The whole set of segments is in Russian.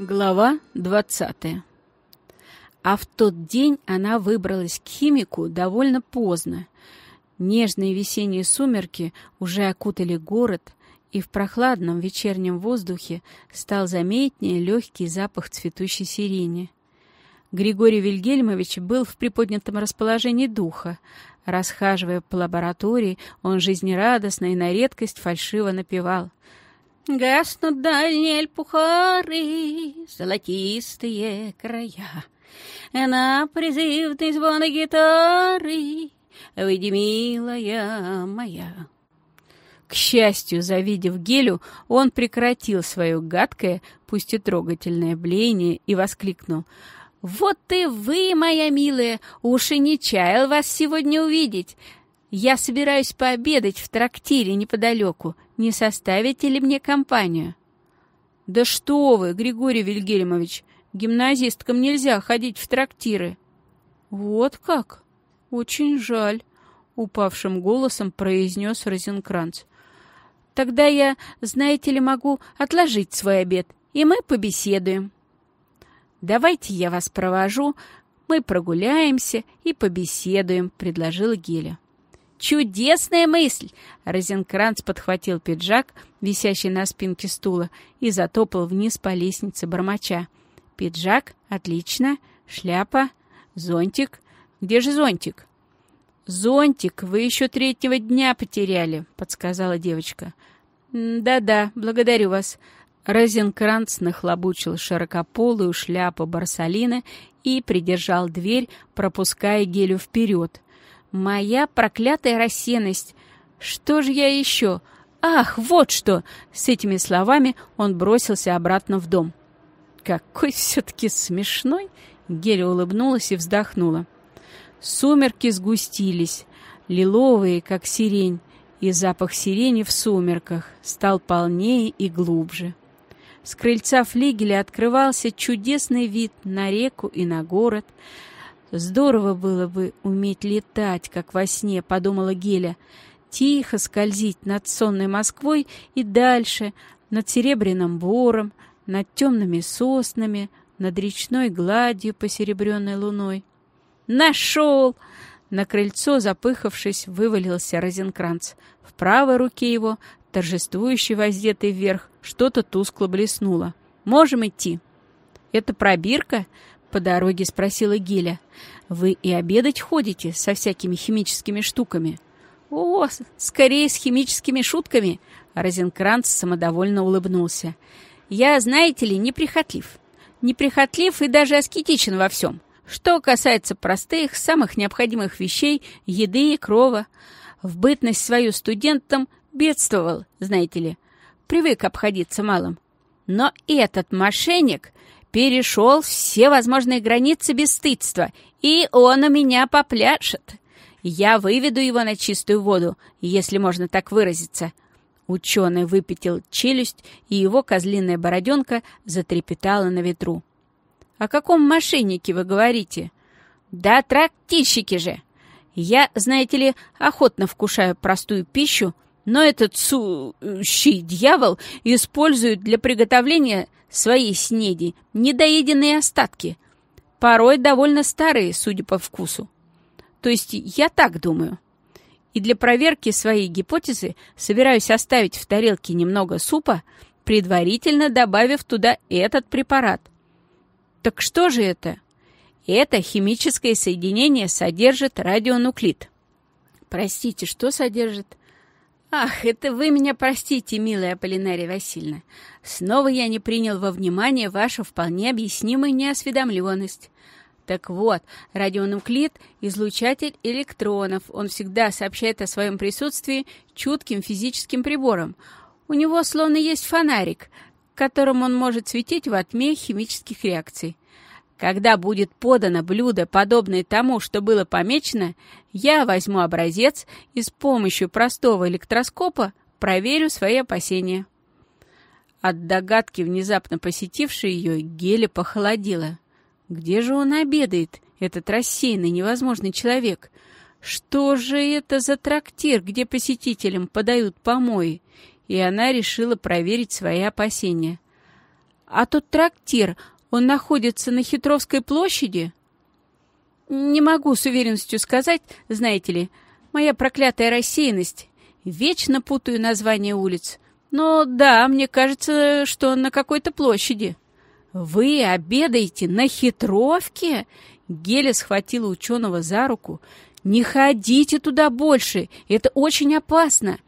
Глава 20 А в тот день она выбралась к химику довольно поздно. Нежные весенние сумерки уже окутали город, и в прохладном вечернем воздухе стал заметнее легкий запах цветущей сирени. Григорий Вильгельмович был в приподнятом расположении духа. Расхаживая по лаборатории, он жизнерадостно и на редкость фальшиво напевал. «Гаснут дальние альпухары, золотистые края, На призывный звон гитары, выйди, милая моя». К счастью, завидев Гелю, он прекратил свое гадкое, пусть и трогательное блеяние и воскликнул — «Вот и вы, моя милая, уж и не чаял вас сегодня увидеть. Я собираюсь пообедать в трактире неподалеку. Не составите ли мне компанию?» «Да что вы, Григорий Вильгельмович, гимназисткам нельзя ходить в трактиры». «Вот как? Очень жаль», — упавшим голосом произнес Розенкранц. «Тогда я, знаете ли, могу отложить свой обед, и мы побеседуем». «Давайте я вас провожу, мы прогуляемся и побеседуем», — предложила Геля. «Чудесная мысль!» Розенкранц подхватил пиджак, висящий на спинке стула, и затопал вниз по лестнице бормоча. «Пиджак? Отлично. Шляпа? Зонтик? Где же зонтик?» «Зонтик вы еще третьего дня потеряли», — подсказала девочка. «Да-да, благодарю вас. Розенкранц нахлобучил широкополую шляпу Барсалина и придержал дверь, пропуская Гелю вперед. «Моя проклятая рассеянность! Что же я еще? Ах, вот что!» С этими словами он бросился обратно в дом. «Какой все-таки смешной!» Геля улыбнулась и вздохнула. Сумерки сгустились, лиловые, как сирень, и запах сирени в сумерках стал полнее и глубже. С крыльца флигеля открывался чудесный вид на реку и на город. «Здорово было бы уметь летать, как во сне», — подумала Геля. «Тихо скользить над сонной Москвой и дальше, над Серебряным Бором, над темными соснами, над речной гладью, посеребренной луной». «Нашел!» На крыльцо, запыхавшись, вывалился Розенкранц. В правой руке его торжествующе воздетый вверх, что-то тускло блеснуло. «Можем идти?» «Это пробирка?» — по дороге спросила Гиля. «Вы и обедать ходите со всякими химическими штуками?» «О, скорее с химическими шутками!» Розенкранц самодовольно улыбнулся. «Я, знаете ли, неприхотлив. Неприхотлив и даже аскетичен во всем. Что касается простых, самых необходимых вещей, еды и крова. В бытность свою студентом бедствовал, знаете ли, привык обходиться малым. Но этот мошенник перешел все возможные границы бесстыдства, и он у меня попляшет. Я выведу его на чистую воду, если можно так выразиться. Ученый выпятил челюсть, и его козлиная бороденка затрепетала на ветру. «О каком мошеннике вы говорите?» «Да трактирщики же! Я, знаете ли, охотно вкушаю простую пищу, но этот сущий дьявол использует для приготовления своей снеди недоеденные остатки, порой довольно старые, судя по вкусу. То есть я так думаю. И для проверки своей гипотезы собираюсь оставить в тарелке немного супа, предварительно добавив туда этот препарат. Так что же это? Это химическое соединение содержит радионуклид. Простите, что содержит? «Ах, это вы меня простите, милая Полинария Васильевна. Снова я не принял во внимание вашу вполне объяснимую неосведомленность. Так вот, радионуклид — излучатель электронов. Он всегда сообщает о своем присутствии чутким физическим прибором. У него словно есть фонарик, которым он может светить во тьме химических реакций. Когда будет подано блюдо, подобное тому, что было помечено, я возьму образец и с помощью простого электроскопа проверю свои опасения. От догадки, внезапно посетившей ее, Геля похолодела. Где же он обедает, этот рассеянный, невозможный человек? Что же это за трактир, где посетителям подают помои? И она решила проверить свои опасения. А тот трактир, он находится на Хитровской площади?» «Не могу с уверенностью сказать, знаете ли, моя проклятая рассеянность. Вечно путаю названия улиц. Но да, мне кажется, что на какой-то площади». «Вы обедаете на хитровке?» Геля схватила ученого за руку. «Не ходите туда больше, это очень опасно!»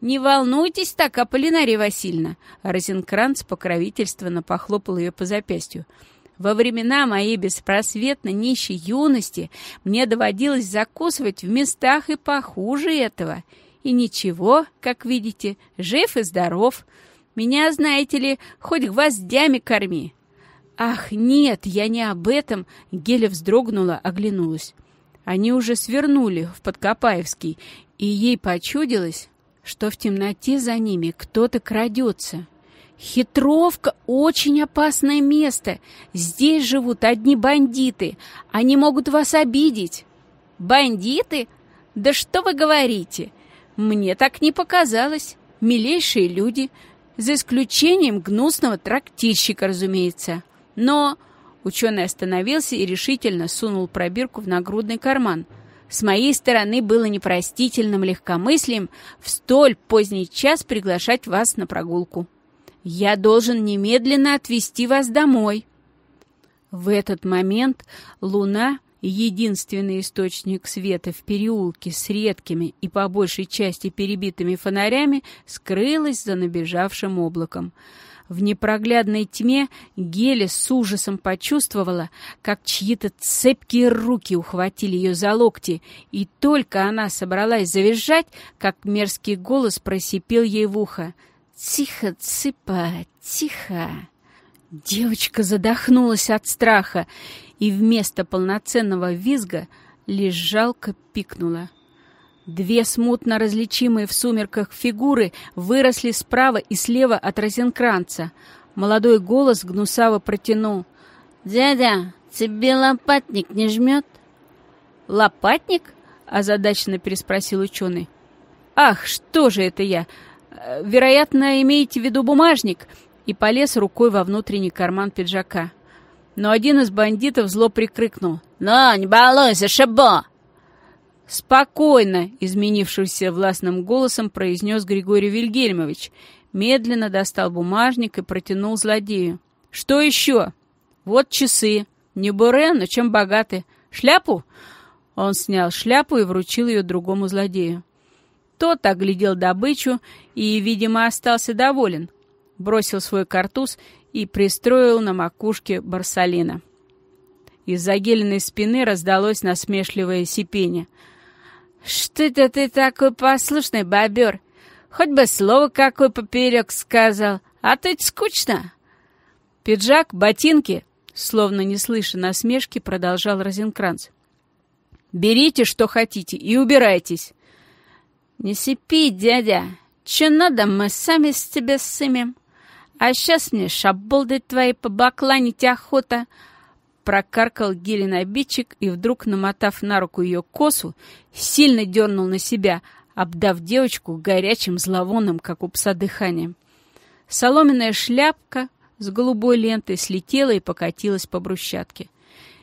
«Не волнуйтесь так, Аполлинария Васильевна!» Розенкранц покровительственно похлопал ее по запястью. «Во времена моей беспросветно нищей юности мне доводилось закусывать в местах и похуже этого. И ничего, как видите, жив и здоров. Меня, знаете ли, хоть гвоздями корми. «Ах, нет, я не об этом!» Геля вздрогнула, оглянулась. Они уже свернули в Подкопаевский, и ей почудилось, что в темноте за ними кто-то крадется. «Хитровка — очень опасное место. Здесь живут одни бандиты. Они могут вас обидеть». «Бандиты? Да что вы говорите? Мне так не показалось. Милейшие люди, за исключением гнусного трактирщика, разумеется». Но ученый остановился и решительно сунул пробирку в нагрудный карман. С моей стороны было непростительным легкомыслием в столь поздний час приглашать вас на прогулку. Я должен немедленно отвезти вас домой. В этот момент луна, единственный источник света в переулке с редкими и по большей части перебитыми фонарями, скрылась за набежавшим облаком. В непроглядной тьме Геля с ужасом почувствовала, как чьи-то цепкие руки ухватили ее за локти, и только она собралась завизжать, как мерзкий голос просипел ей в ухо. «Тихо, цыпа, тихо!» Девочка задохнулась от страха, и вместо полноценного визга лишь жалко пикнула. Две смутно различимые в сумерках фигуры выросли справа и слева от Розенкранца. Молодой голос гнусаво протянул. «Дядя, тебе лопатник не жмет?» «Лопатник?» — озадаченно переспросил ученый. «Ах, что же это я? Вероятно, имеете в виду бумажник?» И полез рукой во внутренний карман пиджака. Но один из бандитов зло прикрикнул. «Ну, не балуйся, шибо!» «Спокойно!» — изменившимся властным голосом произнес Григорий Вильгельмович. Медленно достал бумажник и протянул злодею. «Что еще?» «Вот часы. Не буре, но чем богаты. Шляпу?» Он снял шляпу и вручил ее другому злодею. Тот оглядел добычу и, видимо, остался доволен. Бросил свой картуз и пристроил на макушке барсалина. Из-за геленой спины раздалось насмешливое сипение — «Что это ты такой послушный, бобер? Хоть бы слово какое поперек сказал, а то это скучно». «Пиджак, ботинки», словно не слыша насмешки, продолжал Розенкранц. «Берите, что хотите, и убирайтесь». «Не сипи, дядя. Че надо, мы сами с тебя сымем. А сейчас мне шаболды твои побакланить охота, прокаркал Гелен обидчик и вдруг, намотав на руку ее косу, сильно дернул на себя, обдав девочку горячим зловонным, как у пса, дыханием. Соломенная шляпка с голубой лентой слетела и покатилась по брусчатке.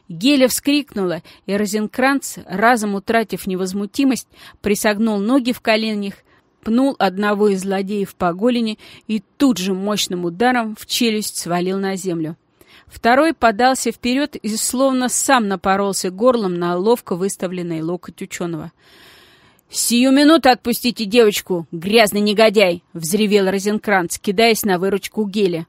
Геля вскрикнула, и Розенкранц, разом утратив невозмутимость, присогнул ноги в коленях, пнул одного из злодеев по голени и тут же мощным ударом в челюсть свалил на землю. Второй подался вперед и словно сам напоролся горлом на ловко выставленный локоть ученого. «Сию минуту отпустите девочку, грязный негодяй!» — взревел Розенкранц, кидаясь на выручку Геля.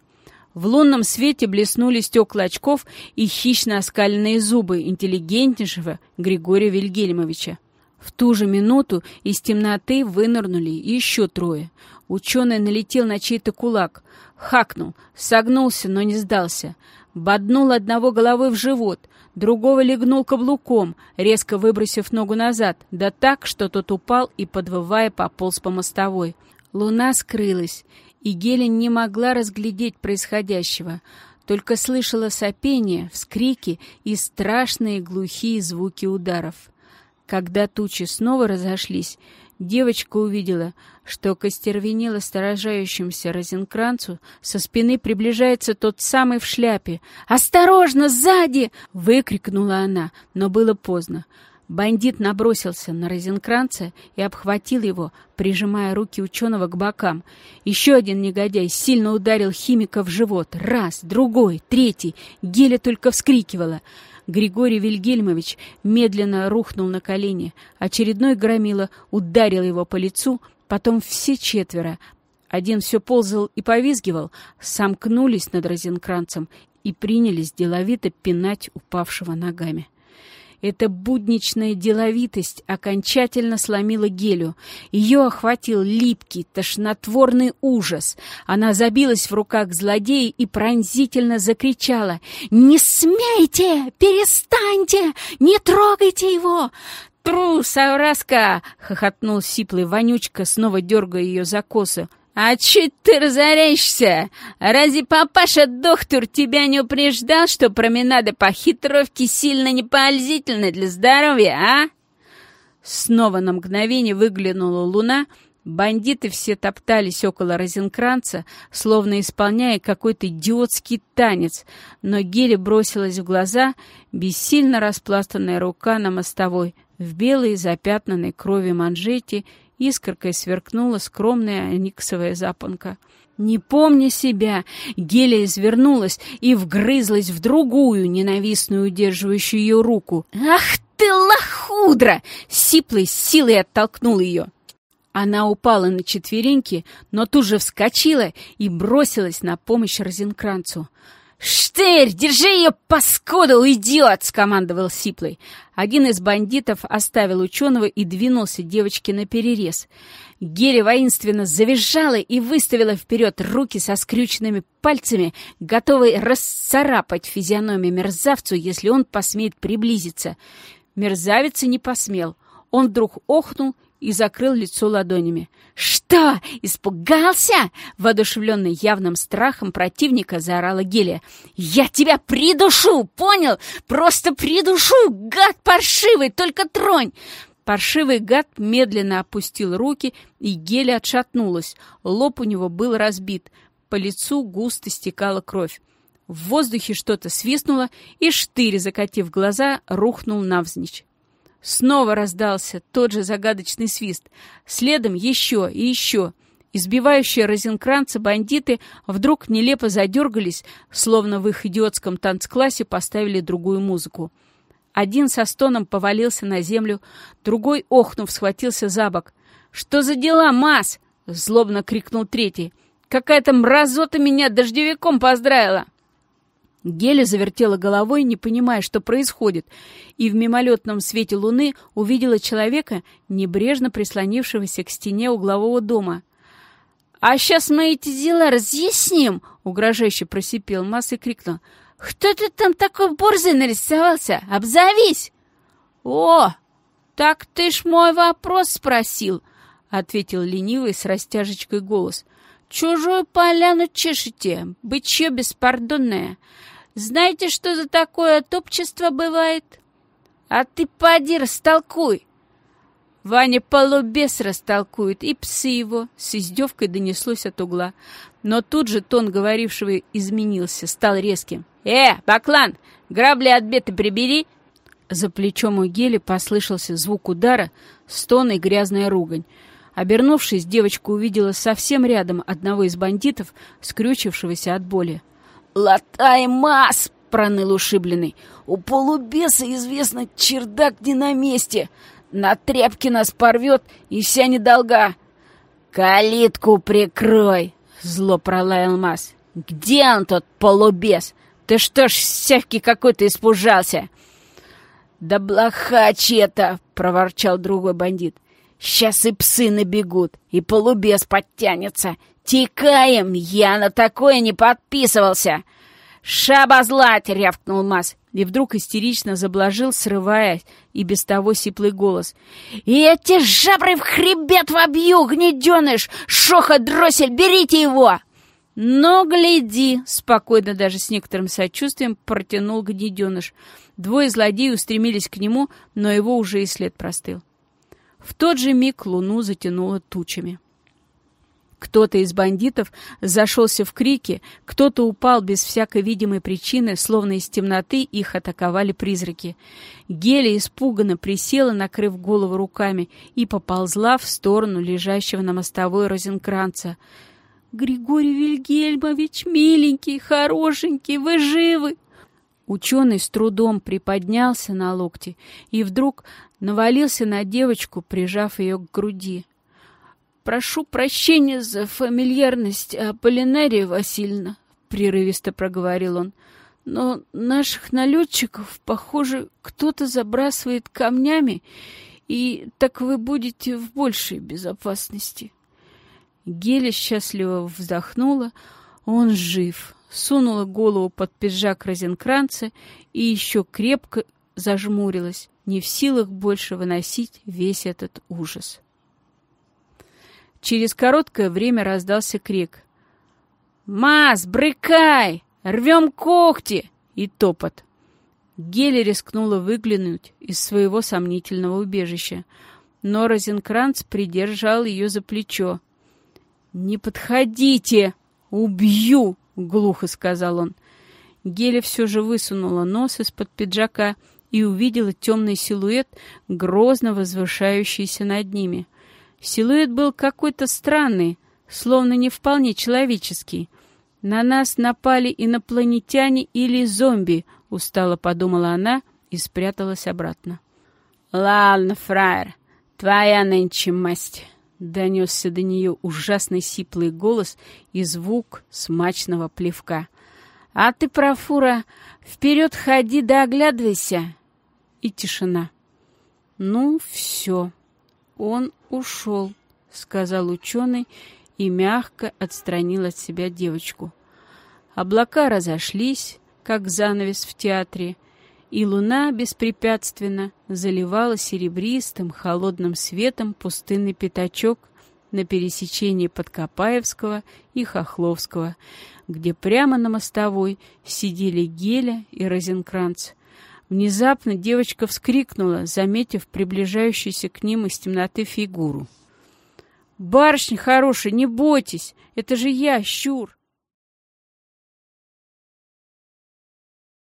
В лунном свете блеснули стекла очков и хищно оскаленные зубы интеллигентнейшего Григория Вильгельмовича. В ту же минуту из темноты вынырнули еще трое. Ученый налетел на чей-то кулак, хакнул, согнулся, но не сдался — Боднул одного головой в живот, другого легнул каблуком, резко выбросив ногу назад, да так, что тот упал и, подвывая, пополз по мостовой. Луна скрылась, и Гелен не могла разглядеть происходящего, только слышала сопение, вскрики и страшные глухие звуки ударов. Когда тучи снова разошлись, Девочка увидела, что к остервенело сторожающимся Розенкранцу со спины приближается тот самый в шляпе. «Осторожно, сзади!» — выкрикнула она, но было поздно. Бандит набросился на Розенкранца и обхватил его, прижимая руки ученого к бокам. Еще один негодяй сильно ударил химика в живот. Раз, другой, третий. Геля только вскрикивала. Григорий Вильгельмович медленно рухнул на колени. Очередной громила ударил его по лицу, потом все четверо. Один все ползал и повизгивал, сомкнулись над Розенкранцем и принялись деловито пинать упавшего ногами. Эта будничная деловитость окончательно сломила Гелю. Ее охватил липкий, тошнотворный ужас. Она забилась в руках злодея и пронзительно закричала. «Не смейте! Перестаньте! Не трогайте его!» «Трус, Авраска!» — хохотнул сиплый вонючка, снова дергая ее за косы. «А че ты разоряешься? Разве папаша-доктор тебя не упреждал, что променады по хитровке сильно непользительны для здоровья, а?» Снова на мгновение выглянула луна, бандиты все топтались около Розенкранца, словно исполняя какой-то идиотский танец, но Гере бросилась в глаза бессильно распластанная рука на мостовой в белой запятнанной крови манжете Искоркой сверкнула скромная аниксовая запонка. Не помня себя, Гелия извернулась и вгрызлась в другую, ненавистную, удерживающую ее руку. «Ах ты, лохудра!» — сиплой силой оттолкнул ее. Она упала на четвереньки, но тут же вскочила и бросилась на помощь Розенкранцу. «Штырь, держи ее, паскуда, уйдет!» — скомандовал Сиплый. Один из бандитов оставил ученого и двинулся девочке на перерез. Геля воинственно завизжала и выставила вперед руки со скрюченными пальцами, готовой расцарапать физиономию мерзавцу, если он посмеет приблизиться. Мерзавец не посмел. Он вдруг охнул и закрыл лицо ладонями. «Что, испугался?» — воодушевленный явным страхом противника заорала Гелия. «Я тебя придушу, понял? Просто придушу, гад паршивый, только тронь!» Паршивый гад медленно опустил руки, и Геля отшатнулась. Лоб у него был разбит. По лицу густо стекала кровь. В воздухе что-то свистнуло, и штырь, закатив глаза, рухнул навзничь. Снова раздался тот же загадочный свист. Следом еще и еще. Избивающие розенкранца бандиты вдруг нелепо задергались, словно в их идиотском танцклассе поставили другую музыку. Один со стоном повалился на землю, другой, охнув, схватился за бок. «Что за дела, Мас?» — злобно крикнул третий. «Какая-то мразота меня дождевиком поздравила!» Геля завертела головой, не понимая, что происходит, и в мимолетном свете луны увидела человека, небрежно прислонившегося к стене углового дома. «А сейчас мы эти дела разъясним!» — угрожающе просипел Масс и крикнул. «Кто ты там такой борзый нарисовался? Обзовись!» «О, так ты ж мой вопрос спросил!» — ответил ленивый с растяжечкой голос. «Чужую поляну чешете, бычье беспардонное!» Знаете, что за такое топчество бывает? А ты поди растолкуй. Ваня полубес растолкует, и псы его, с издевкой донеслось от угла. Но тут же тон говорившего изменился, стал резким. «Э, Баклан, грабли от беты прибери!» За плечом у Гели послышался звук удара, стон и грязная ругань. Обернувшись, девочка увидела совсем рядом одного из бандитов, скрючившегося от боли. «Латай мас!» — проныл ушибленный. «У полубеса, известно, чердак не на месте. На тряпке нас порвет, и вся недолга». «Калитку прикрой!» — зло пролаял Мас. «Где он, тот полубес? Ты что ж, сявки какой-то испужался?» «Да блохач это!» — проворчал другой бандит. «Сейчас и псы набегут, и полубес подтянется. «Текаем! Я на такое не подписывался!» «Шабазлать!» — рявкнул Мас. И вдруг истерично заблажил, срывая и без того сиплый голос. «Я те жабры в хребет вобью, гнеденыш! Шоха, дроссель, берите его!» «Но гляди!» — спокойно, даже с некоторым сочувствием, протянул гнеденыш. Двое злодеев устремились к нему, но его уже и след простыл. В тот же миг луну затянуло тучами. Кто-то из бандитов зашелся в крике, кто-то упал без всякой видимой причины, словно из темноты их атаковали призраки. Геля испуганно присела, накрыв голову руками, и поползла в сторону лежащего на мостовой Розенкранца. «Григорий Вильгельмович, миленький, хорошенький, вы живы!» Ученый с трудом приподнялся на локте и вдруг навалился на девочку, прижав ее к груди. «Прошу прощения за фамильярность, Аполлинария Васильевна», — прерывисто проговорил он. «Но наших налетчиков, похоже, кто-то забрасывает камнями, и так вы будете в большей безопасности». Геля счастливо вздохнула. Он жив. Сунула голову под пиджак Розенкранца и еще крепко зажмурилась, не в силах больше выносить весь этот ужас. Через короткое время раздался крик. «Мас, брыкай! Рвем когти!» и топот. Гели рискнула выглянуть из своего сомнительного убежища, но Розенкранц придержал ее за плечо. «Не подходите! Убью!» — глухо сказал он. Геля все же высунула нос из-под пиджака и увидела темный силуэт, грозно возвышающийся над ними — Силуэт был какой-то странный, словно не вполне человеческий. На нас напали инопланетяне или зомби, устало подумала она и спряталась обратно. «Ладно, фраер, твоя нынче масть!» Донесся до нее ужасный сиплый голос и звук смачного плевка. «А ты, профура, вперед ходи да оглядывайся!» И тишина. «Ну, все!» «Он ушел», — сказал ученый и мягко отстранил от себя девочку. Облака разошлись, как занавес в театре, и луна беспрепятственно заливала серебристым холодным светом пустынный пятачок на пересечении Подкопаевского и Хохловского, где прямо на мостовой сидели Геля и Розенкранц. Внезапно девочка вскрикнула, заметив приближающуюся к ним из темноты фигуру. «Барышня хорошая, не бойтесь! Это же я, Щур!»